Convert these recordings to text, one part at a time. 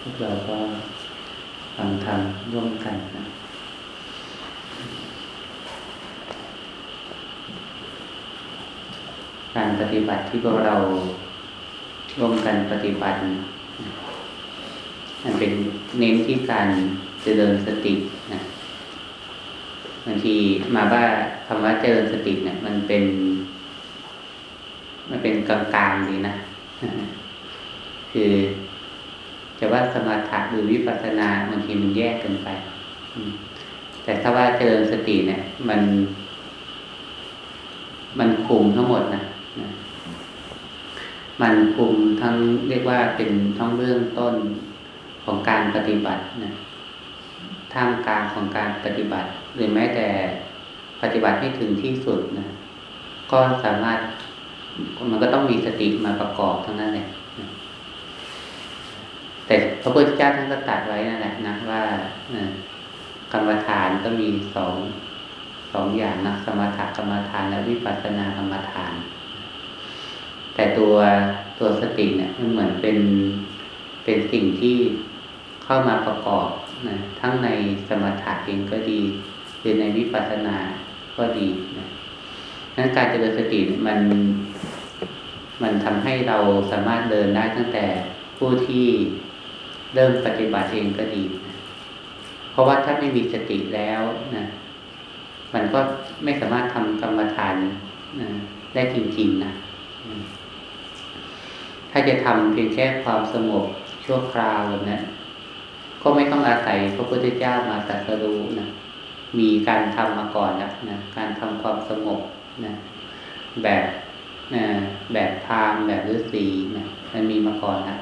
พวกเราก็ฟังธรรมร่วมกันนะการปฏิบัติที่พวกเราร่วมกันปฏิบัติมันเป็นเน้นที่การเจริญสตินะบางทีมาว่าคำว่าเจริญสติเนี่ย มันเป็น มันเป็นกลางๆดีนะ คือ จะว่าสมาธิหรือวิปัสสนาบางทีมันแยกกันไป แต่ถ้าว่าเจริญสติเนี่ย มัน มันคุมทั้งหมดนะมันคุมทั้งเรียกว่าเป็นทั้งเรื่องต้นของการปฏิบัตินะท่ามกลางของการปฏิบัติ หรือแม้แต่ปฏิบัติให้ถึงที่สุดนะก็สามารถมันก็ต้องมีสติมาประกอบทั้งนั้นเลย แต่พระพุทธเจ้าท่านก็ตัดไว้นั่นแหละนะว่ากรรมฐานก็มีสองสองอย่างนะสมถกรรมฐานและวิปัสสนากรรมฐาน แต่ตัวตัวสติเนี่ยมันเหมือนเป็นเป็นสิ่งที่เข้ามาประกอบนะทั้งในสมถะเองก็ดีหรือในวิปัสสนาก็ดีนะนั้นการเจริญสติมันมันทำให้เราสามารถเดินได้ตั้งแต่ผู้ที่ เริ่มปฏิบัติเองก็ดี เพราะว่าถ้าไม่มีสติแล้วนะ มันก็ไม่สามารถทำกรรมฐานนะได้จริง ๆนะ ถ้าจะทำเพียงแค่ความสงบชั่วคราวแบบนั้นก็ไม่ต้องอาศัยพระพุทธเจ้ามาตรัสรู้นะ มีการทำมาก่อนแล้วนะ การทำความสงบนะ แบบนะแบบพามแบบฤาษีนะ มันมีมาก่อนนะ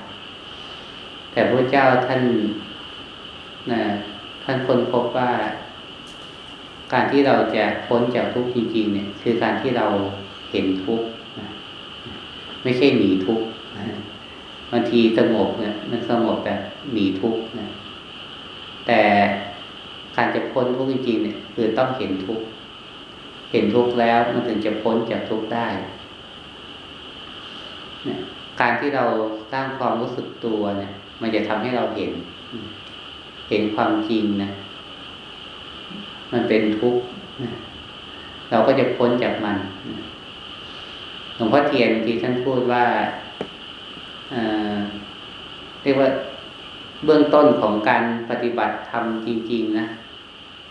แต่พระเจ้าท่านนะท่านค้นพบว่า การที่เราจะพ้นจากทุกข์จริง ๆ เนี่ย คือการที่เราเห็นทุกข์ไม่ใช่หนีทุกข์บางทีสงบเนี่ย มันสงบแบบหนีทุกข์นะแต่การจะพ้นทุกข์จริง ๆ เนี่ย คือต้องเห็นทุกข์เห็นทุกข์แล้วมันถึงจะพ้นจากทุกข์ได้เนี่ยการที่เราสร้างความรู้สึกตัวเนี่ย มันจะทำให้เราเห็น เห็นความจริงนะ มันเป็นทุกข์เราก็จะพ้นจากมันหลวงพ่อเทียนที่ท่านพูดว่าเรียกว่าเบื้องต้นของการปฏิบัติธรรมจริง ๆ นะ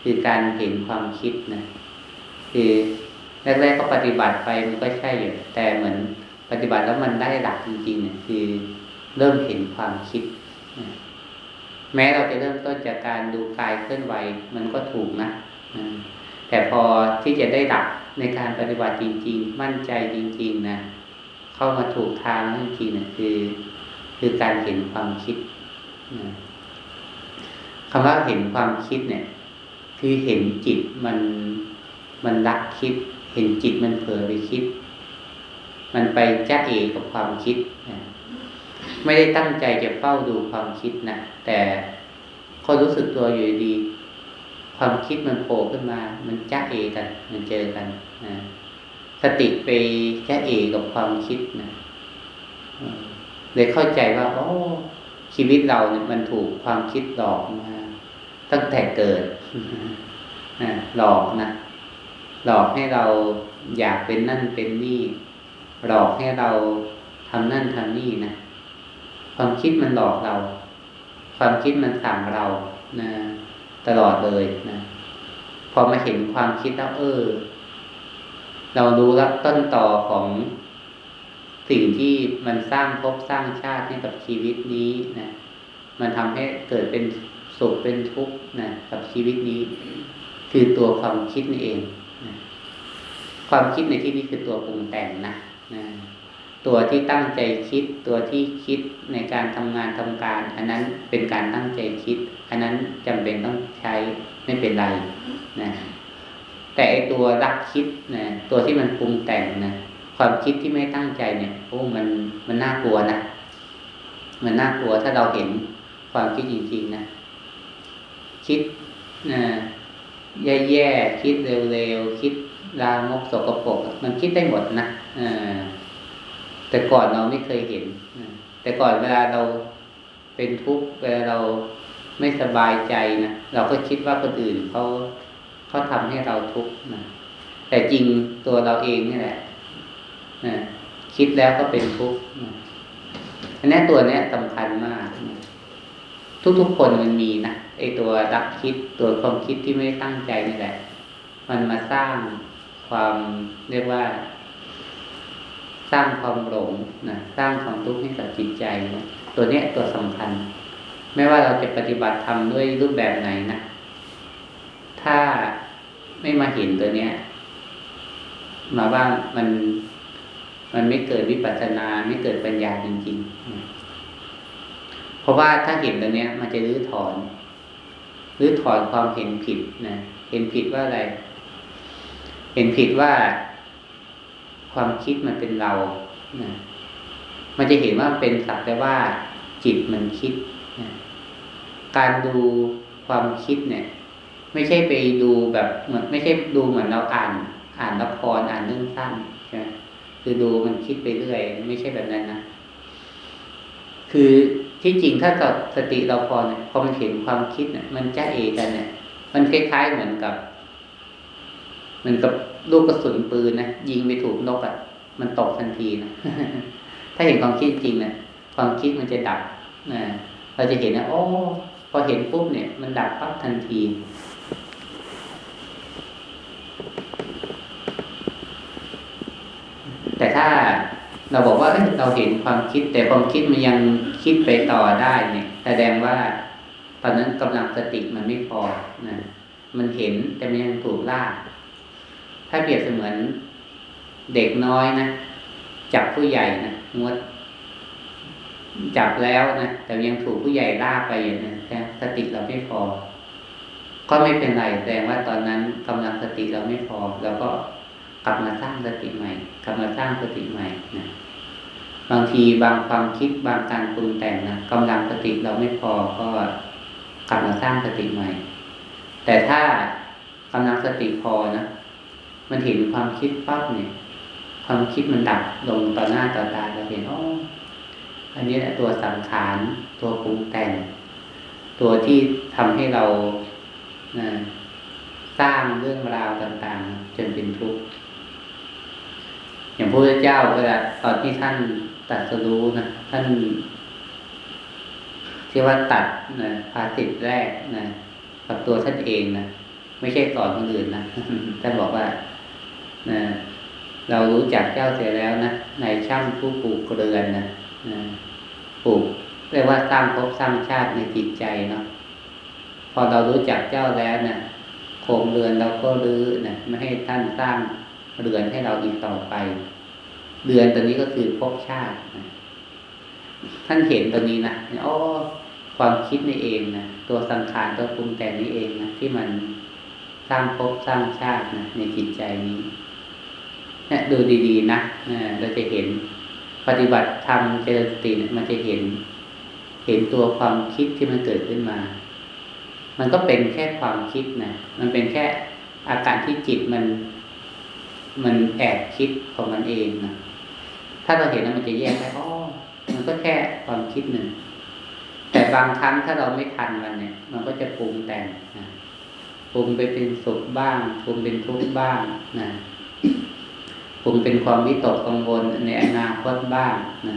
คือการเห็นความคิดนะคือแรก ๆ ก็ปฏิบัติไปมันก็ใช่อยู่แต่เหมือนปฏิบัติแล้วมันได้หลักจริงๆเนี่ยคือ เริ่มเห็นความคิด แม้เราจะเริ่มต้นจากการดูกายเคลื่อนไหวมันก็ถูกนะ แต่พอที่จะได้ดับในการปฏิบัติจริง ๆ มั่นใจจริง ๆ นะ เข้ามาถูกทางจริงๆนะคือ คือการเห็นความคิดคำว่าเห็นความคิดเนี่ย คือเห็นจิตมันมันรักคิด เห็นจิตมันเผลอไปคิด มันไปจ้าเอกับความคิดนะ ไม่ได้ตั้งใจจะเฝ้าดูความคิดนะแต่ก็รู้สึกตัวอยู่ดี ความคิดมันโผล่ขึ้นมา มันจ้าเอกัน มันเจอกันนะสติไปจ้าเอกับความคิดนะเลยเข้าใจว่าโอ้ชีวิตเราเนี่ยมันถูกความคิดหลอกมาตั้งแต่เกิดหลอกนะหลอกให้เราอยากเป็นนั่นเป็นนี่ หลอกให้เราทำนั่นทำนี่นะ ความคิดมันหลอกเรา ความคิดมันสั่งเรานะตลอดเลยนะพอมาเห็นความคิดแล้วเออ เรารู้แล้วต้นต่อของสิ่งที่มันสร้างภพสร้างชาติให้กับชีวิตนี้นะมันทำให้เกิดเป็นสุขเป็นทุกข์นะกับชีวิตนี้ คือตัวความคิดนี่เองนะความคิดในที่นี้คือตัวปรุงแต่งนะนะ ตัวที่ตั้งใจคิด ตัวที่คิดในการทำงานทำการ อันนั้นเป็นการตั้งใจคิด อันนั้นจำเป็นต้องใช้ไม่เป็นไรนะแต่ไอตัวรักคิดนะตัวที่มันปรุงแต่งนะความคิดที่ไม่ตั้งใจเนี่ยโอ้มันมันน่ากลัวนะมันน่ากลัวถ้าเราเห็นความคิดจริงๆนะคิดนะแย่ๆคิดเร็วๆคิดลามกสกปรกมันคิดได้หมดนะอ่า แต่ก่อนเราไม่เคยเห็น แต่ก่อนเวลาเราเป็นทุกข์เวลาเราไม่สบายใจนะเราก็คิดว่าคนอื่นเขาเขาทำให้เราทุกข์นะแต่จริงตัวเราเองนี่แหละนะคิดแล้วก็เป็นทุกข์อันนี้ตัวเนี้ยสำคัญมากทุกๆคนมันมีนะไอตัวรักคิดตัวความคิดที่ไม่ตั้งใจนี่แหละ มันมาสร้างความเรียกว่า ร้างความหลงนะสร้างความทุกข์ให้กับจิตใจนะตัวเนี้ยตัวสำคัญ ไม่ว่าเราจะปฏิบัติทำด้วยรูปแบบไหนนะถ้าไม่มาเห็นตัวเนี้ย มาว่ามันมันไม่เกิดวิปัสสนาไม่เกิดปัญญาจริงๆ เพราะว่าถ้าเห็นตัวเนี้ย มันจะรื้อถอนรื้อถอนความเห็นผิดนะเห็นผิดว่าอะไร เห็นผิดว่า ความคิดมันเป็นเรานะมันจะเห็นว่าเป็นสักแต่ว่าจิตมันคิดนะการดูความคิดเนี่ย ไม่ใช่ไปดูแบบเหมือนไม่ใช่ดูเหมือนเราอ่าน อ่านละครอ่านเรื่องสั้นใช่ไหมคือดูมันคิดไปเรื่อย ไม่ใช่แบบนั้นนะคือที่จริงถ้าสติเราพอเนี่ยพอมันเห็นความคิดเนี่ยมันจะเอกันเนี่ย มันคล้ายๆเหมือนกับ เหมือนกับ ลูกกระสุนปืนนะยิงไปถูกนกอะ่ะ มันตกทันทีนะถ้าเห็นความคิดจริงเนะี่ยความคิดมันจะดับนะเราจะเห็นนะโอ้พอเห็นปุ๊บเนี่ย มันดับปั๊บทันทีแต่ถ้าเราบอกว่าเราเห็นความคิด แต่ความคิดมันยังคิดไปต่อได้เนี่ย แสดงว่าตอนนั้นกำลังสติมันไม่พอนะมันเห็นแต่มันยังถูกลาก ถ้าเปรียบเสมือนเด็กน้อยนะจับผู้ใหญ่นะงดจับแล้วนะแต่ยังถูกผู้ใหญ่ลากไปอย่นี้แต่สติเราไม่พอ ก็ไม่เป็นไรแสดงว่าตอนนั้นกำลังสติเราไม่พอ แล้วก็กลับมาสร้างสติใหม่ กลับมาสร้างสติใหม่นะบางทีบางความคิดบางการปรุงแต่งนะกำลังสติเราไม่พอก็กลับมาสร้างสติใหม่ แต่ถ้ากำลังสติพอนะ มันเห็นความคิดปั๊บเนี่ย ความคิดมันดับลงต่อหน้าต่อตาเราเห็นอ๋ออันนี้แหละตัวสังขารตัวปรุงแต่ง ตัวที่ทำให้เรานะสร้างเรื่องราวต่างๆ จนเป็นทุกข์อย่างพระพุทธเจ้าเวลาตอนที่ท่านตัดสรู้นะท่านที่ว่าตัดนะภาสิทแรกนะกับตัวท่านเองนะไม่ใช่สอนคนอื่นนะท่านบอกว่า นะเรารู้จักเจ้าเสียแล้วนะในช่างผู้ปลูกเรือนนะนะปลูกเรียกว่าสร้างภพสร้างชาติในจิตใจเนาะพอเรารู้จักเจ้าแล้วนะโครงเรือนเราก็รื้อนะไม่ให้ท่านสร้างเรือนให้เราอีกต่อไปเรือนตัวนี้ก็คือภพชาตินะท่านเห็นตัวนี้นะอ๋อความคิดนี่เองนะตัวสังขารตัวปรุงแต่งนี่เองนะที่มันสร้างภพสร้างชาตินะในจิตใจนี้ เนี่ยดูดีๆนะเราจะเห็นปฏิบัติธรรมเจริญสติมันจะเห็น เห็นตัวความคิดที่มันเกิดขึ้นมา มันก็เป็นแค่ความคิดนะมันเป็นแค่อาการที่จิตมัน มันแอบคิดของมันเองนะถ้าเราเห็นแล้วมันจะแยกได้อ๋อมันก็แค่ความคิดหนึ่ง แต่บางครั้งถ้าเราไม่ทันมันเนี่ย มันก็จะปรุงแต่งนะปรุงไปเป็นสุขบ้างปรุงเป็นทุกข์บ้างนะ ปรุงเป็นความวิตกกังวลในอนาคตบ้างนะ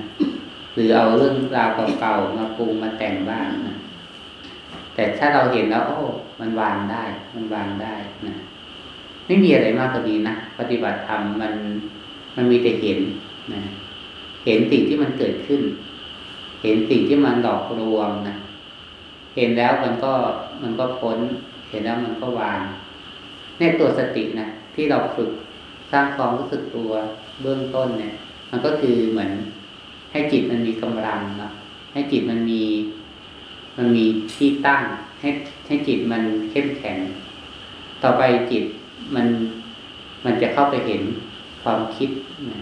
หรือเอาเรื่องราวเก่าๆมาปรุงมาแต่งบ้างนะแต่ถ้าเราเห็นแล้ว โอ้ มันวางได้ มันวางได้นะไม่มีอะไรมากกว่านี้นะปฏิบัติธรรมมันมันมีแต่เห็นนะเห็นสิ่งที่มันเกิดขึ้น เห็นสิ่งที่มันหลอกลวงนะเห็นแล้วมันก็มันก็พ้น เห็นแล้วมันก็วางเนี่ยตัวสตินะที่เราฝึก สร้างความรู้สึกตัวเบื้องต้นเนี่ย มันก็คือเหมือน ให้จิตมันมีกำลังนะให้จิตมันมี มันมีที่ตั้ง ให้ให้จิตมันเข้มแข็ง ต่อไปจิตมันมันจะเข้าไปเห็นความคิดนะ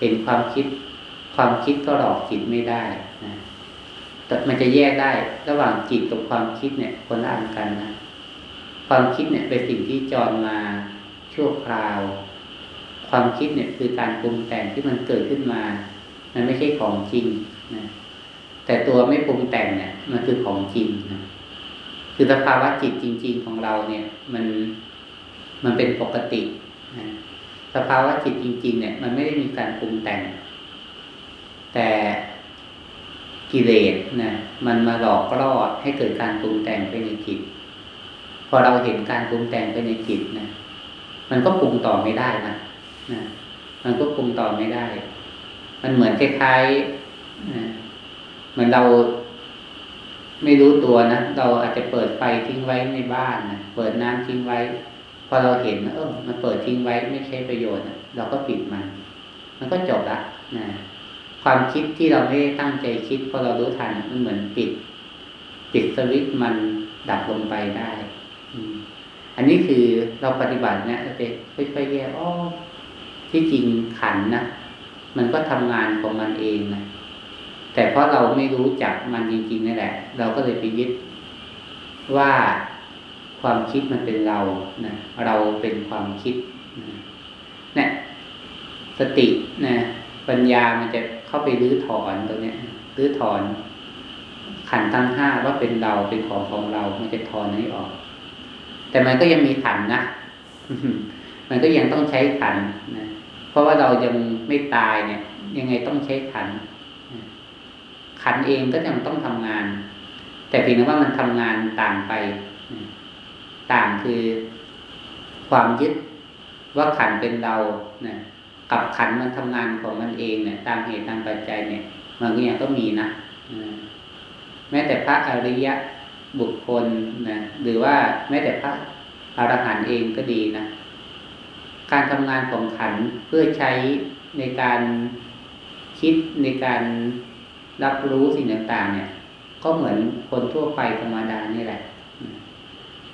เห็นความคิด ความคิดก็หลอกจิตไม่ได้นะแต่มันจะแยกได้ระหว่างจิตกับความคิดเนี่ยคนละอันกันนะความคิดเนี่ยเป็นสิ่งที่จรมาชั่วคราว ความคิดเนี่ยคือการปรุงแต่งที่มันเกิดขึ้นมา มันไม่ใช่ของจริงนะแต่ตัวไม่ปรุงแต่งเนี่ยมันคือของจริงนะคือสภาวะจิตจริง ๆ ของเราเนี่ย มันมันเป็นปกตินะสภาวะจิตจริง ๆ เนี่ย มันไม่ได้มีการปรุงแต่ง แต่กิเลสนะมันมาหลอกล่อให้เกิดการปรุงแต่งไปในจิต พอเราเห็นการปรุงแต่งไปในจิตนะมันก็ปรุงต่อไม่ได้นะ นะมันก็ปรุงต่อไม่ได้ มันเหมือนคล้ายๆนะเหมือนเราไม่รู้ตัวนะ เราอาจจะเปิดไฟทิ้งไว้ในบ้านนะเปิดน้ำทิ้งไว้ พอเราเห็นเออมันเปิดทิ้งไว้ไม่ใช้ประโยชน์เราก็ปิดมัน มันก็จบละนะความคิดที่เราไม่ได้ตั้งใจคิดพอเรารู้ทันมันเหมือนปิด ปิดสวิตมันดับลงไปได้ อันนี้คือเราปฏิบัติเนี่ยเจะค่อยๆแยกอ๋อ ที่จริงขันนะมันก็ทำงานของมันเองนะแต่เพราะเราไม่รู้จักมันจริงๆนั่นแหละ เราก็เลยไปยึดว่าความคิดมันเป็นเรานะเราเป็นความคิดนะเนี่ยสตินะปัญญามันจะเข้าไปรื้อถอนตรงเนี้ยรื้อถอน ขันทั้งห้าว่าเป็นเราเป็นของของเรา มันจะถอนนี้ออก แต่มันก็ยังมีขันนะมันก็ยังต้องใช้ขันนะ เพราะว่าเรายังไม่ตายเนี่ย ยังไงต้องใช้ขัน ขันเองก็ยังต้องทำงาน แต่เพียงแต่ว่ามันทำงานต่างไป ต่างคือความยึดว่าขันเป็นเรานะกับขันมันทำงานของมันเองเนี่ย ตามเหตุตามปัจจัยเนี่ย มันก็ยังก็มีนะแม้แต่พระอริยะบุคคลนะหรือว่าแม้แต่พระอรหันต์เองก็ดีนะ การทำงานของขันเพื่อใช้ในการคิดในการรับรู้สิ่งต่างๆ เนี่ย ก็เหมือนคนทั่วไปธรรมดานี่แหละ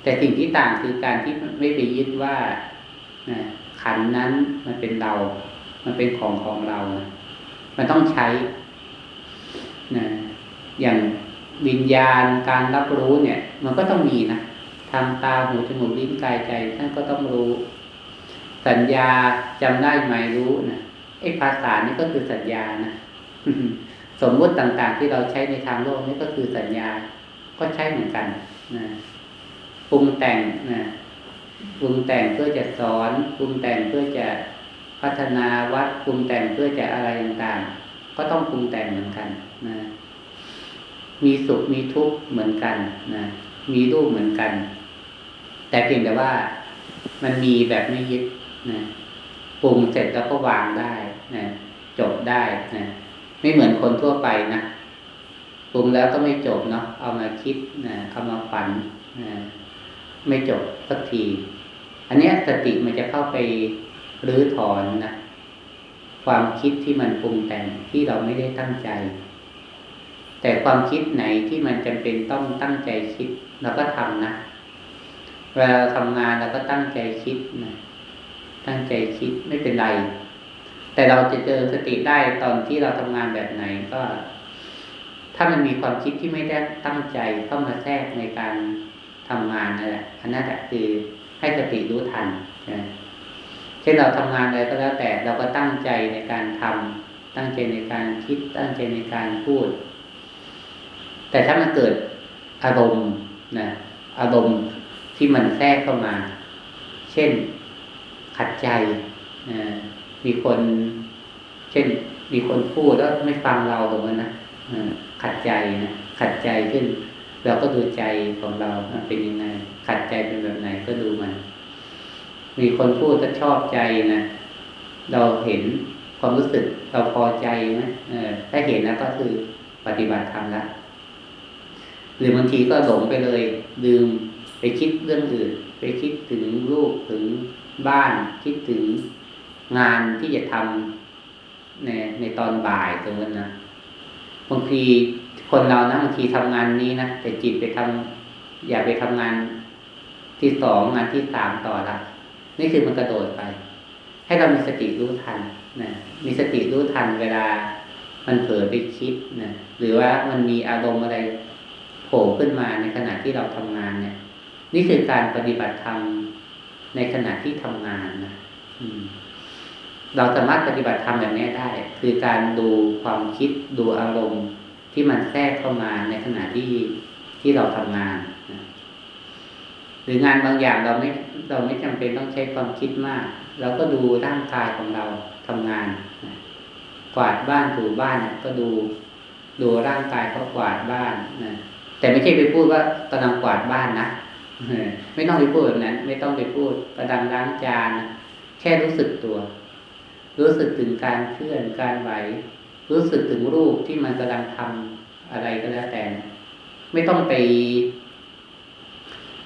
แต่สิ่งที่ต่างคือการที่ไม่ไปยึดว่าขันนั้นมันเป็นเรา มันเป็นของของเรา มันต้องใช้นะอย่างวิญญาณการรับรู้เนี่ย มันก็ต้องมีนะทางตาหูจมูกลิ้นกายใจท่านก็ต้องรู้ สัญญาจำได้ไหมรู้นะไอ้ภาษานี่ก็คือสัญญานะสมมุติต่างๆ ที่เราใช้ในทางโลกนี่ก็คือสัญญา ก็ใช้เหมือนกันนะปรุงแต่งนะปรุงแต่งเพื่อจะสอนปรุงแต่งเพื่อจะพัฒนาวัดปรุงแต่งเพื่อจะอะไรต่างๆ ก็ต้องปรุงแต่งเหมือนกันนะมีสุขมีทุกข์เหมือนกันนะมีรูปเหมือนกัน แต่เพียงแต่ว่ามันมีแบบไม่ยึด นะปรุงเสร็จแล้วก็วางได้นะจบได้นะไม่เหมือนคนทั่วไปนะปรุงแล้วก็ไม่จบเนาะเอามาคิดนะเอามาฝันนะไม่จบสักที อันนี้สติมันจะเข้าไปรื้อถอนนะความคิดที่มันปรุงแต่งที่เราไม่ได้ตั้งใจ แต่ความคิดไหนที่มันจำเป็นต้องตั้งใจคิดเราก็ทำนะเวลาทำงานเราก็ตั้งใจคิดนะ ตั้งใจคิดไม่เป็นไร แต่เราจะเจอสติได้ตอนที่เราทำงานแบบไหนก็ ถ้ามันมีความคิดที่ไม่ได้ตั้งใจเข้ามาแทรกในการทำงานนั่นแหละอันนั้นแหละคือให้สติรู้ทันนะเช่นเราทำงานอะไรก็แล้วแต่เราก็ตั้งใจในการทำตั้งใจในการคิด ตั้งใจในการพูด แต่ถ้ามันเกิดอารมณ์นะอารมณ์ที่มันแทรกเข้ามา เช่น ขัดใจ มีคน เช่น มีคนพูดแล้วไม่ฟังเราตรงนั้นนะขัดใจนะขัดใจขึ้น เราก็ดูใจของเราเป็นยังไง ขัดใจเป็นแบบไหนก็ดูมัน มีคนพูดถ้าชอบใจนะเราเห็นความรู้สึกเราพอใจไหมถ้าเห็นนะก็คือปฏิบัติธรรมละหรือบางทีก็หลงไปเลยลืมไปคิดเรื่องอื่น ไปคิดถึงลูกถึง บ้านคิดถึงงานที่จะทำในในตอนบ่ายตรงนั้นนะบางทีคนเรานะบางทีทำงานนี้นะแต่จิตไปทำอย่าไปทำงานที่สองงานที่สามต่อละนี่คือมันกระโดดไป ให้เรามีสติรู้ทันนะมีสติรู้ทันเวลามันเผลอไปคิดนะหรือว่ามันมีอารมณ์อะไรโผล่ขึ้นมาในขณะที่เราทำงานเนี่ย นี่คือการปฏิบัติธรรม ในขณะที่ทำงานนะเราสามารถปฏิบัติธรรมแบบนี้ได้ คือการดูความคิดดูอารมณ์ที่มันแทรกเข้ามาในขณะที่ที่เราทำงานนะหรืองานบางอย่างเราไม่เราไม่จำเป็นต้องใช้ความคิดมากเราก็ดูร่างกายของเราทำงานนะกวาดบ้านถูบ้านเนี่ยก็ดูดูร่างกายเขากวาดบ้านนะแต่ไม่ใช่ไปพูดว่ากำลังกวาดบ้านนะ ไม่ต้องไปพูดแบบนั้น ไม่ต้องไปพูดกำลังล้างจาน แค่รู้สึกตัว รู้สึกถึงการเคลื่อนการไหว รู้สึกถึงรูปที่มันกำลังทำอะไรก็แล้วแต่ ไม่ต้องไป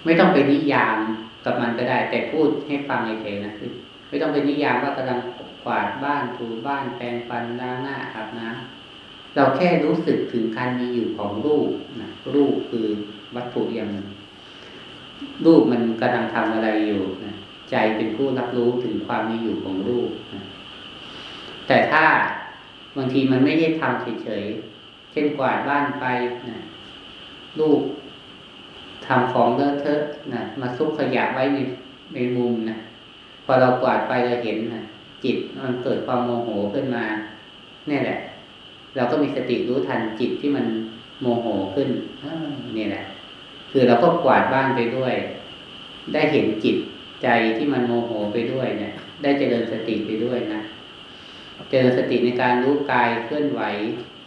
ไม่ต้องไปนิยามกับมันก็ได้ แต่พูดให้ฟังเฉยๆนะคือไม่ต้องไปนิยามว่ากำลังกวาดบ้านถูบ้านแปรงฟันล้างหน้าอาบน้ำเราแค่รู้สึกถึงการมีอยู่ของรูปนะรูปคือวัตถุอย่างหนึ่ง รูปมันกำลังทำอะไรอยู่นะใจเป็นผู้รับรู้ถึงความมีอยู่ของรูปนะแต่ถ้าบางทีมันไม่ได้ทำเฉยๆ เช่นกวาดบ้านไปนะลูกทำของเลอะเทอะนะมาซุกขยะไว้ในในมุมนะพอเรากวาดไปเราเห็นนะจิตมันเกิดความโมโหขึ้นมาเนี่ยแหละ เราก็มีสติรู้ทันจิตที่มันโมโหขึ้นนี่แหละ คือเราก็กวาดบ้านไปด้วย ได้เห็นจิตใจที่มันโมโหไปด้วยเนี่ย ได้เจริญสติไปด้วยนะ เจริญสติในการรู้กายเคลื่อนไหว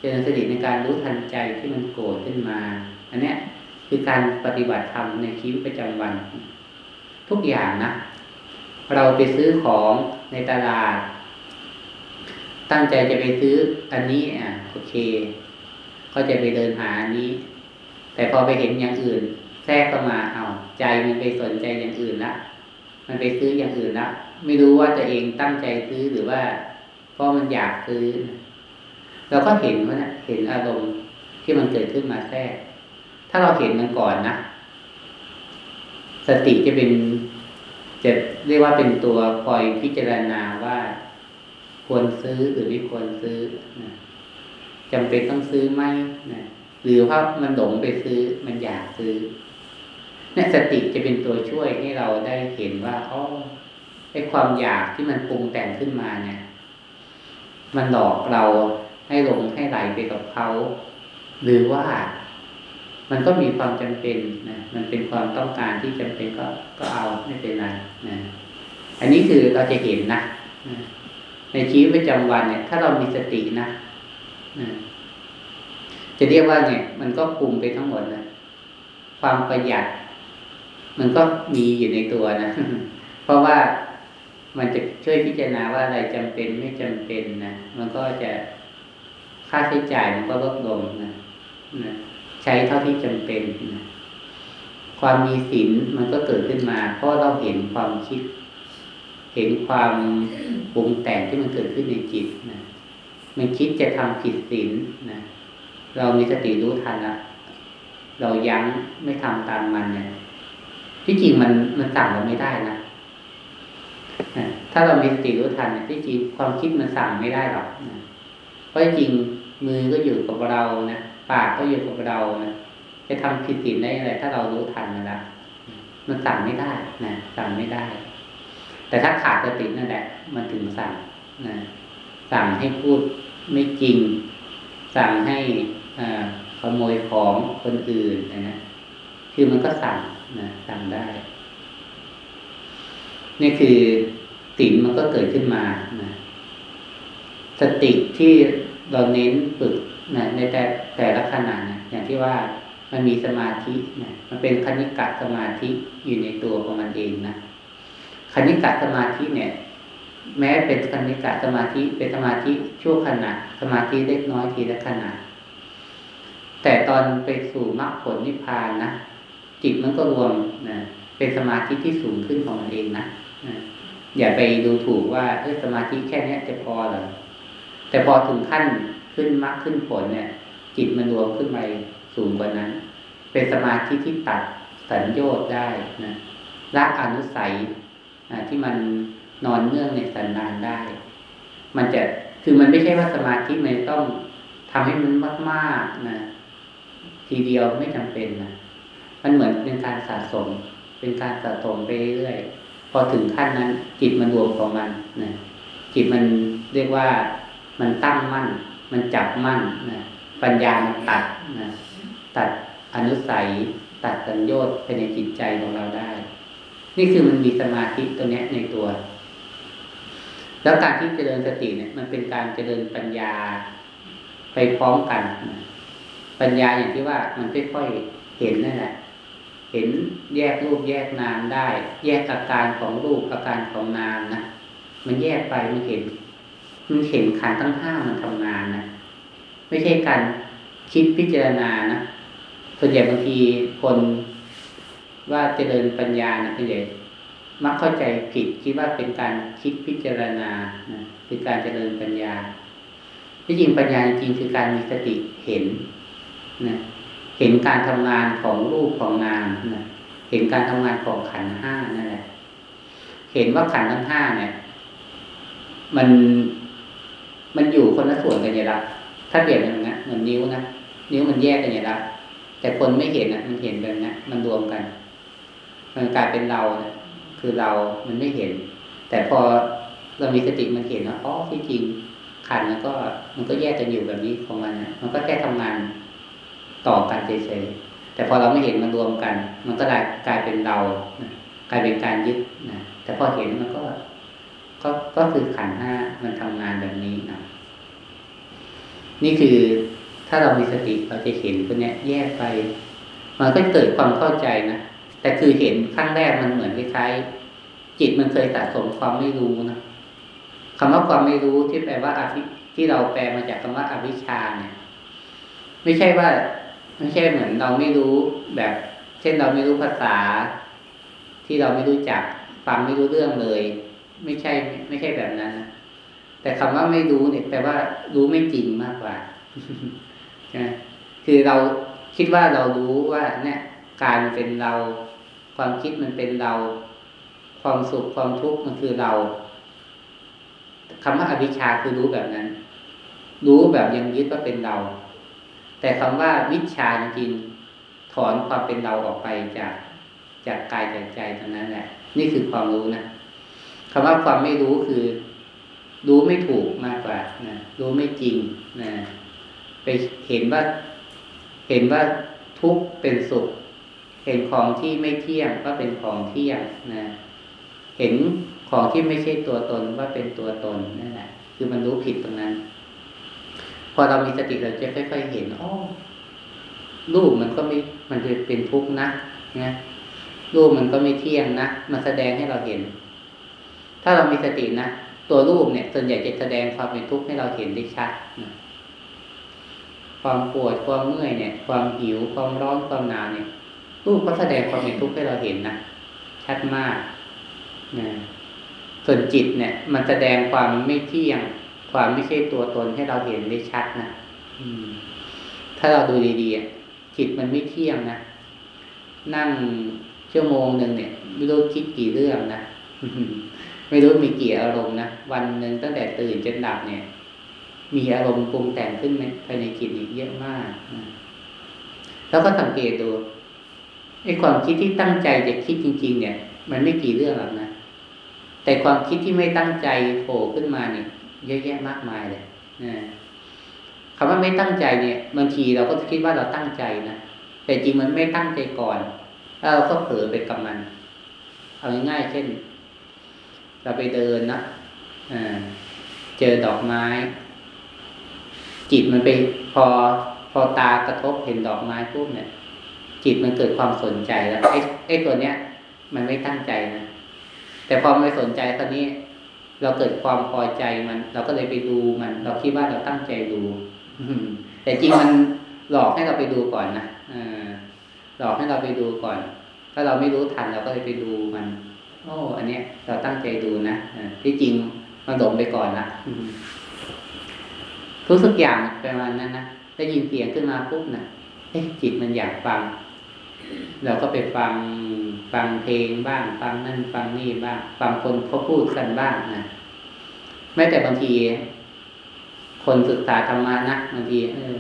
เจริญสติในการรู้ทันใจที่มันโกรธขึ้นมา อันเนี้ยคือการปฏิบัติธรรมในชีวิตประจำวัน ทุกอย่างนะ เราไปซื้อของในตลาด ตั้งใจจะไปซื้ออันนี้อะโอเค ก็จะไปเดินหาอันนี้ แต่พอไปเห็นอย่างอื่น แทรกเข้ามาเอาใจมันไปสนใจอย่างอื่นละมันไปซื้ออย่างอื่นละไม่รู้ว่าตัวเองตั้งใจซื้อหรือว่าเพราะมันอยากซื้อ เราก็เห็นว่านะเห็นอารมณ์ที่มันเกิดขึ้นมาแทรก ถ้าเราเห็นมันก่อนนะสติจะเป็นจะเรียกว่าเป็นตัวคอยพิจารณาว่าควรซื้อหรือไม่ควรซื้อนะจำเป็นต้องซื้อไหมนะ หรือว่ามันหลงไปซื้อมันอยากซื้อเนี่ยสติจะเป็นตัวช่วยให้เราได้เห็นว่าอ๋อไอความอยากที่มันปรุงแต่งขึ้นมาเนี่ย มันหลอกเราให้ลงให้ไหลไปกับเขาหรือว่ามันก็มีความจำเป็นนะมันเป็นความต้องการที่จำเป็นก็ก็เอาไม่เป็นไรนะอันนี้คือเราจะเห็นนะในชีวิตประจำวันเนี่ย ถ้าเรามีสตินะนะ จะเรียกว่าเนี่ย มันก็คุมไปทั้งหมดนะความประหยัด มันก็มีอยู่ในตัวนะเพราะว่ามันจะช่วยพิจารณาว่าอะไรจำเป็นไม่จำเป็นนะมันก็จะค่าใช้จ่ายมันก็ลดลงนะนะใช้เท่าที่จำเป็นนะความมีศีลมันก็เกิดขึ้นมา เพราะเราเห็นความคิด เห็นความปรุงแต่งที่มันเกิดขึ้นในจิตนะมันคิดจะทำผิดศีลนะ เรามีสติรู้ทันละเรายั้งไม่ทำตามมันเนี่ย ที่จริงมันมันสั่งเราไม่ได้นะถ้าเรามีสติรู้ทันเนี่ยที่จริงความคิดมันสั่งไม่ได้หรอกเพราะจริงมือก็อยู่กับเรานะปากก็อยู่กับเรานะจะทำผิดศีลได้อะไรถ้าเรารู้ทันมันละมันสั่งไม่ได้นะสั่งไม่ได้ แต่ถ้าขาดสตินั่นแหละ มันถึงสั่งนะสั่งให้พูดไม่จริง สั่งให้ ขโมยของคนอื่นนะ คือมันก็สั่งนะสั่งได้ นี่คือศีลมันก็เกิดขึ้นมานะสติที่เราเน้นฝึกนะในแต่แต่ละขณะนะอย่างที่ว่ามันมีสมาธินะมันเป็นคณิกะสมาธิอยู่ในตัวของมันเองนะคณิกะสมาธิเนี่ย แม้เป็นคณิกะสมาธิเป็นสมาธิชั่วขณะ สมาธิเล็กน้อยทีละขณะแต่ตอนไปสู่มรรคผลนิพพานนะจิตมันก็รวมนะเป็นสมาธิที่สูงขึ้นของมันเองนะอย่าไปดูถูกว่าเออสมาธิแค่นี้จะพอหรอแต่พอถึงขั้นขึ้นมรรคขึ้นผลเนี่ย จิตมันรวมขึ้นไปสูงกว่านั้น เป็นสมาธิที่ตัดสัญญา์ได้นะละอนุสัยที่มันนอนเนื่องในสันดานได้ มันจะคือมันไม่ใช่ว่าสมาธิมันต้องทำให้มันมากๆนะ ทีเดียวไม่จำเป็นนะมันเหมือนเป็นการสะสม เป็นการสะสมไปเรื่อยพอถึงขั้นนั้น จิตมันรวมของมันนะจิตมันเรียกว่ามันตั้งมั่น มันจับมั่นนะปัญญามันตัดนะตัดอนุสัย ตัดสัญญาภายในจิตใจของเราได้ นี่คือมันมีสมาธิตัวนี้ในตัว แล้วการที่เจริญสติเนี่ย มันเป็นการเจริญปัญญาไปพร้อมกันนะ ปัญญาอย่างที่ว่ามันค่อยๆเห็นนั่นแหละ เห็นแยกรูปแยกนามได้ แยกอาการของรูปอาการของนามนะมันแยกไปมันเห็นมันเห็นขันทั้งห้ามันทำงานนะไม่ใช่การคิดพิจารณานะส่วนใหญ่บางทีคนว่าเจริญปัญญานะส่วนใหญ่มักเข้าใจผิดคิดว่าเป็นการคิดพิจารณานะคือการเจริญปัญญาที่จริงปัญญาจริงคือการมีสติเห็น นะเห็นการทำงานของรูปของนามนะเห็นการทำงานของขันห้านั่นแหละเห็นว่าขันทั้งห้าเนี่ย มันมันอยู่คนละส่วนกันอย่างไรถ้าเปรียบอย่างนี้เหมือนนิ้วนะนิ้วมันแยกกันอย่างไรแต่คนไม่เห็นนะมันเห็นแบบนี้มันรวมกัน มันกลายเป็นเรานะคือเรามันไม่เห็น แต่พอเรามีสติมันเห็นว่าอ๋อที่จริงขันมันก็มันก็แยกกันอยู่แบบนี้ของมันนะมันก็แค่ทำงาน ต่อกันเฉยๆแต่พอเราไม่เห็นมันรวมกัน มันก็กลายเป็นเรากลายเป็นการยึดนะแต่พอเห็นมันก็ ก็ก็คือขันห้ามันทำงานแบบนี้นะนี่คือถ้าเรามีสติเราจะเห็นตัวเนี้ยแยกไป มันก็เกิดความเข้าใจนะแต่คือเห็นครั้งแรกมันเหมือนคล้ายๆจิตมันเคยสะสมความไม่รู้นะคำว่าความไม่รู้ที่แปลว่าอภิที่เราแปลมาจากคำว่าอวิชชาเนี่ย ไม่ใช่ว่า ไม่ใช่เหมือนเราไม่รู้แบบ เช่นเราไม่รู้ภาษา ที่เราไม่รู้จัก ฟังไม่รู้เรื่องเลย ไม่ใช่ ไม่ใช่แบบนั้นนะแต่คำว่าไม่รู้เนี่ยแปลว่ารู้ไม่จริงมากกว่าใช่ไหมคือเราคิดว่าเรารู้ว่า เนี่ย การเป็นเรา ความคิดมันเป็นเรา ความสุขความทุกข์มันคือเราคำว่าอวิชชาคือรู้แบบนั้น รู้แบบยังยึดว่าเป็นเรา แต่คำว่าวิชาจริงๆถอนความเป็นเราออกไปจากจากกายจากใจตรงนั้นแหละ นี่คือความรู้นะคำว่าความไม่รู้คือ รู้ไม่ถูกมากกว่านะรู้ไม่จริงนะไปเห็นว่า เห็นว่าทุกเป็นสุข เห็นของที่ไม่เที่ยงว่าเป็นของเที่ยงนะเห็นของที่ไม่ใช่ตัวตนว่าเป็นตัวตนนั่นแหละคือมันรู้ผิดตรงนั้น พอเรามีสติเราจะค่อยๆเห็นอ๋อรูปมันก็ไม่ มันจะเป็นทุกข์นะนะรูปมันก็ไม่เที่ยงนะมันแสดงให้เราเห็น ถ้าเรามีสตินะตัวรูปเนี่ยส่วนใหญ่จะแสดงความเป็นทุกข์ให้เราเห็นได้ชัดนะความปวดความเมื่อยเนี่ย ความหิวความร้อนความหนาวเนี่ย รูปก็แสดงความเป็นทุกข์ให้เราเห็นนะชัดมากนะส่วนจิตเนี่ย มันแสดงความไม่เที่ยง ความไม่ใช่ตัวตนให้เราเห็นได้ชัดนะถ้าเราดูดีๆจิตมันไม่เที่ยงนะ นั่งชั่วโมงหนึ่งเนี่ย ไม่รู้คิดกี่เรื่องนะไม่รู้มีกี่อารมณ์นะวันหนึ่งตั้งแต่ตื่นจนดับเนี่ย มีอารมณ์ปรุงแต่งขึ้นในภายในจิตอีกเยอะมากแล้วก็สังเกตดูไอ้ความคิดที่ตั้งใจจะคิดจริง ๆ เนี่ย มันไม่กี่เรื่องหรอกนะแต่ความคิดที่ไม่ตั้งใจโผล่ขึ้นมาเนี่ย เยอะแยะมากมายเลยนะคำว่าไม่ตั้งใจเนี่ยบางทีเราก็คิดว่าเราตั้งใจนะแต่จริงมันไม่ตั้งใจก่อนแล้วเราก็เผลอไปกับมัน เอาง่ายๆเช่น เราไปเดินนะเจอดอกไม้ จิตมันไปพอพอตากระทบเห็นดอกไม้ปุ๊บเนี่ย จิตมันเกิดความสนใจแล้วไอ้ไอ้ตัวเนี้ย มันไม่ตั้งใจนะแต่พอไม่สนใจตอนนี้ เราเกิดความพอใจมัน เราก็เลยไปดูมัน เราคิดว่าเราตั้งใจดูแต่จริงมันหลอกให้เราไปดูก่อนนะหลอกให้เราไปดูก่อน ถ้าเราไม่รู้ทันเราก็เลยไปดูมันโอ้อันเนี้ย เราตั้งใจดูนะที่จริงมันหลงไปก่อนละทุกสักอย่างประมาณนั้นนะได้ยินเสียงขึ้นมาปุ๊บนะเอ๊ะจิตมันอยากฟัง เราก็ไปฟัง ฟังเพลงบ้าง ฟังนั่นฟังนี่บ้าง ฟังคนเขาพูดกันบ้างนะแม้แต่บางที คนศึกษาธรรมะนะบางทีเออ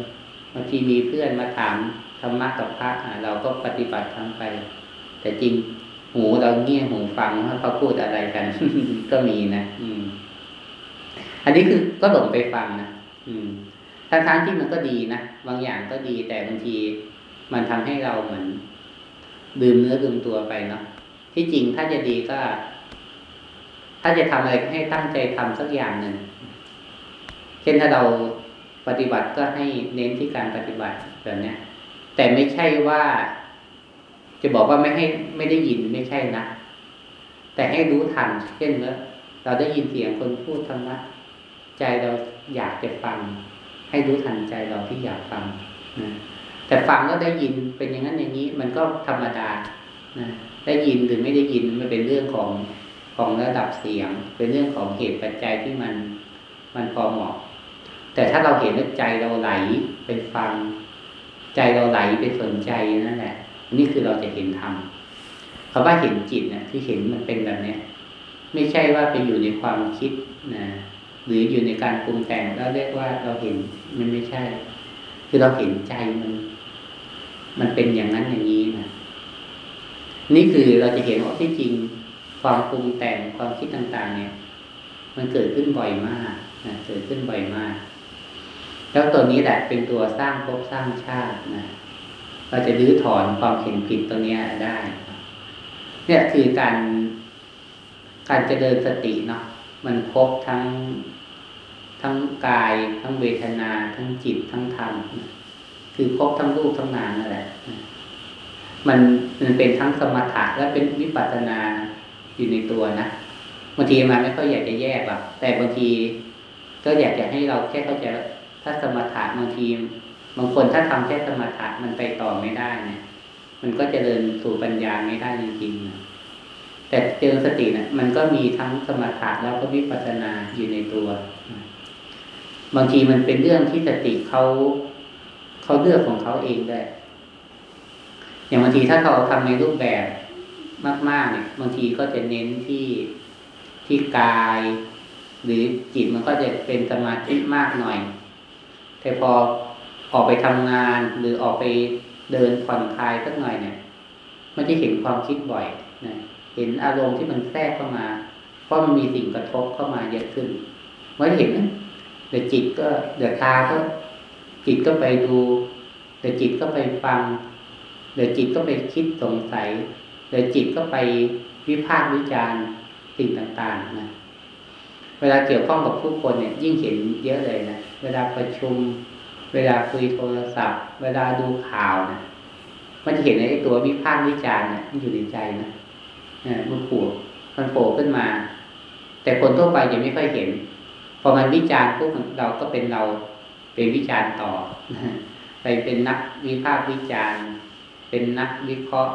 บางทีมีเพื่อนมาถามธรรมะกับพระเราก็ปฏิบัติทำไป แต่จริงหูเราเงี่ยหูฟังว่าเขาพูดอะไรกัน ก็มีนะอืม อันนี้คือก็หลงไปฟังนะอืมแทั้งๆที่มันก็ดีนะบางอย่างก็ดีแต่บางทีมันทำให้เราเหมือน ลืมเนื้อลืมตัวไปเนาะที่จริงถ้าจะดีก็ ถ้าจะทำอะไรให้ตั้งใจทำสักอย่างหนึ่งเช่นถ้าเราปฏิบัติก็ให้เน้นที่การปฏิบัติแบบนี้แต่ไม่ใช่ว่า จะบอกว่าไม่ให้ไม่ได้ยินไม่ใช่นะแต่ให้รู้ทัน เช่นว่าเราได้ยินเสียงคนพูดธรรมะใจเราอยากจะฟัง ให้รู้ทันใจเราที่อยากฟังนะ แต่ฟังก็ได้ยินเป็นอย่างนั้นอย่างนี้ มันก็ธรรมดานะได้ยินหรือไม่ได้ยินมันเป็นเรื่องของของระดับเสียง เป็นเรื่องของเหตุปัจจัยที่มันมันพอเหมาะ แต่ถ้าเราเห็นว่าใจเราไหลไปฟัง ใจเราไหลไปสนใจนั่นแหละนี่คือเราจะเห็นธรรมคำว่าเห็นจิตเนี่ยที่เห็นมันเป็นแบบเนี้ยไม่ใช่ว่าไปอยู่ในความคิดนะหรืออยู่ในการปรุงแต่งแล้วเรียกว่าเราเห็นมันไม่ใช่ คือเราเห็นใจมัน มันเป็นอย่างนั้นอย่างนี้นะนี่คือเราจะเห็นว่าที่จริงความปรุงแต่งความคิดต่างๆ เนี่ย มันเกิดขึ้นบ่อยมากนะเกิดขึ้นบ่อยมาก แล้วตัวนี้แหละเป็นตัวสร้างภพสร้างชาตินะเราจะรื้อถอนความเห็นผิดตัวนี้ได้ เนี่ยคือการการเจริญสติเนาะมันครบทั้ง ทั้งกาย ทั้งเวทนา ทั้งจิตทั้งธรรมคือครบทั้งรูปทั้งนามนั่นแหละมันมันเป็นทั้งสมถะและเป็นวิปัสสนาอยู่ในตัวนะบางทีมาไม่ค่อยอยากจะแยกหรอกแต่บางที ก็อยากจะให้เราแค่เข้าใจถ้าสมถะบางที บางคนถ้าทำแค่สมถะมันไปต่อไม่ได้เนี่ย มันก็จะเดินสู่ปัญญาไม่ได้จริงๆแต่เจริญสติเนะี่ยมันก็มีทั้งสมถะแล้วก็วิปัสสนาอยู่ในตัว บางทีมันเป็นเรื่องที่สติเขาเขาเลือกของเขาเองได้อย่างบางทีถ้าเขาทำในรูปแบบมาก ๆ เนี่ย บางทีก็จะเน้นที่ที่กาย หรือจิตมันก็จะเป็นสมาธิมากหน่อย แต่พอออกไปทำงานหรือออกไปเดินผ่อนคลายสักหน่อยเนี่ยมันจะเห็นความคิดบ่อยนะเห็นอารมณ์ที่มันแทรกเข้ามา เพราะมันมีสิ่งกระทบเข้ามาเยอะขึ้นเมื่อเห็น เดี๋ยวจิตก็เดี๋ยวตาก็จิตก็ไปดูเดี๋ยวจิตก็ไปฟังเดี๋ยวจิตก็ไปคิดสงสัยเดี๋ยวจิตก็ไปวิพากษ์วิจารณ์สิ่งต่างๆนะเวลาเกี่ยวข้องกับผู้คนเนี่ย ยิ่งเห็นเยอะเลยนะเวลาประชุม เวลาคุยโทรศัพท์ เวลาดูข่าวนะมันจะเห็นในตัววิพากษ์วิจารณ์เนี่ยมันอยู่ในใจนะมันผูกมันโผล่ขึ้นมา แต่คนทั่วไปยังไม่ค่อยเห็น อมันวิจารณ์พวกเราก็เป็นเราเป็นวิจารณ์ต่อ ไปเป็นนักวิพากษ์วิจารณ์ เป็นนักวิเคราะห์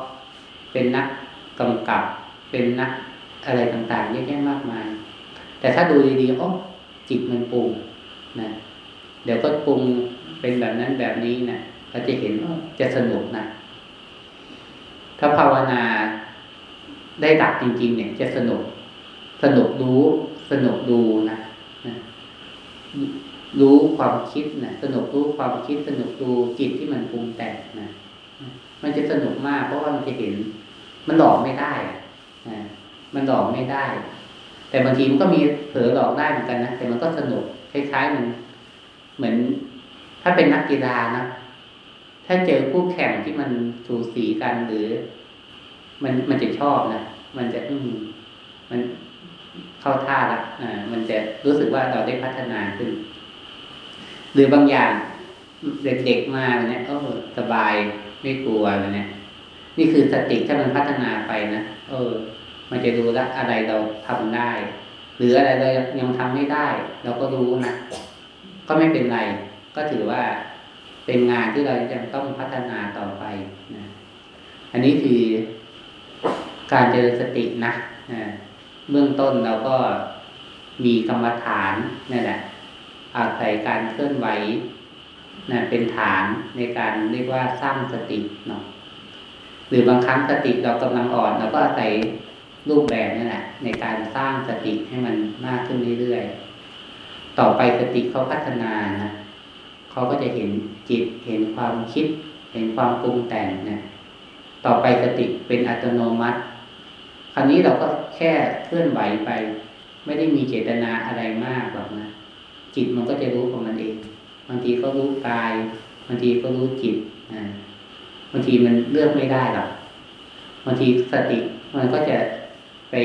เป็นนักกำกับ เป็นนักอะไรต่างๆเยอะแยะมากมาย แต่ถ้าดูดีๆโอ้จิตมันปรุงนะเดี๋ยวก็ปรุงเป็นแบบนั้นแบบนี้นะเราจะเห็นว่าจะสนุกนะถ้าภาวนาได้ดักจริง ๆ เนี่ย จะสนุก สนุกรู้ สนุกดูนะ นะรู้ความคิดนะสนุกรู้ความคิดสนุกดูจิตที่มันปรุงแต่งนะมันจะสนุกมากเพราะว่ามันจะเห็น มันหลอกไม่ได้อะมันหลอกไม่ได้ แต่บางทีมันก็มีเผลอหลอกได้เหมือนกันนะแต่มันก็สนุกคล้ายๆมันเหมือน ถ้าเป็นนักกีฬานะถ้าเจอคู่แข่งที่มันสูสีกันหรือ มันมันจะชอบนะมันจะอืมมัน เข้าท่าละอ่ามันจะรู้สึกว่าเราได้พัฒนาขึ้น หรือบางอย่างเด็กๆมาเนี่ยโอ้สบายไม่กลัวเลยเนี่ย นี่คือสติถ้ามันพัฒนาไปนะเออ มันจะรู้ละอะไรเราทำได้ หรืออะไรเรายังทำไม่ได้ เราก็รู้นะก็ไม่เป็นไร ก็ถือว่าเป็นงานที่เรายังต้องพัฒนาต่อไปนะอันนี้คือการเจริญสตินะอ่า เบื้องต้นเราก็มีกรรมฐานนี่แหละ อาศัยการเคลื่อนไหวนะเป็นฐานในการเรียกว่าสร้างสติเนาะหรือบางครั้งสติเรากำลังอ่อนเราก็อาศัยรูปแบบนี่แหละ ในการสร้างสติให้มันมากขึ้นเรื่อยๆต่อไปสติเขาพัฒนานะเขาก็จะเห็นจิตเห็นความคิด เห็นความปรุงแต่งนะต่อไปสติเป็นอัตโนมัติ คราวนี้เราก็แค่เคลื่อนไหวไป ไม่ได้มีเจตนาอะไรมากหรอกนะจิตมันก็จะรู้ของมันเองบางทีก็รู้กายบางทีก็รู้จิตบางทีมันเลือกไม่ได้หรอกบางทีสติมันก็จะไป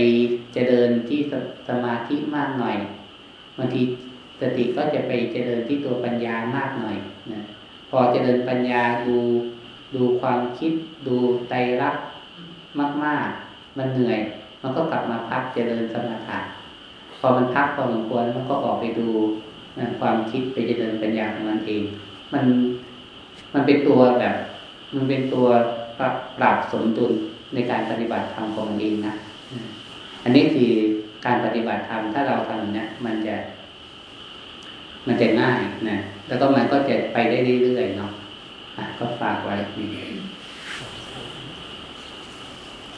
เจริญที่สมาธิมากหน่อยบางทีสติก็จะไปเจริญที่ตัวปัญญามากหน่อยนะพอเจริญปัญญาดูดูความคิด ดูไตรลักษณ์มากๆ มันเหนื่อย มันก็กลับมาพักเจริญสมาธิพอมันพักพอสมควรมันก็ออกไปดูนะความคิดไปเจริญปัญญาของมันเอง มันมันเป็นตัวแบบ มันเป็นตัวปรับปรับสมดุลในการปฏิบัติธรรมของมันเองนะอันนี้คือการปฏิบัติธรรมถ้าเราทำเนี่ยมันจะ มันจะง่ายนะแล้วก็มันก็จะไปได้เรื่อยๆเนาะะก็ฝากไว้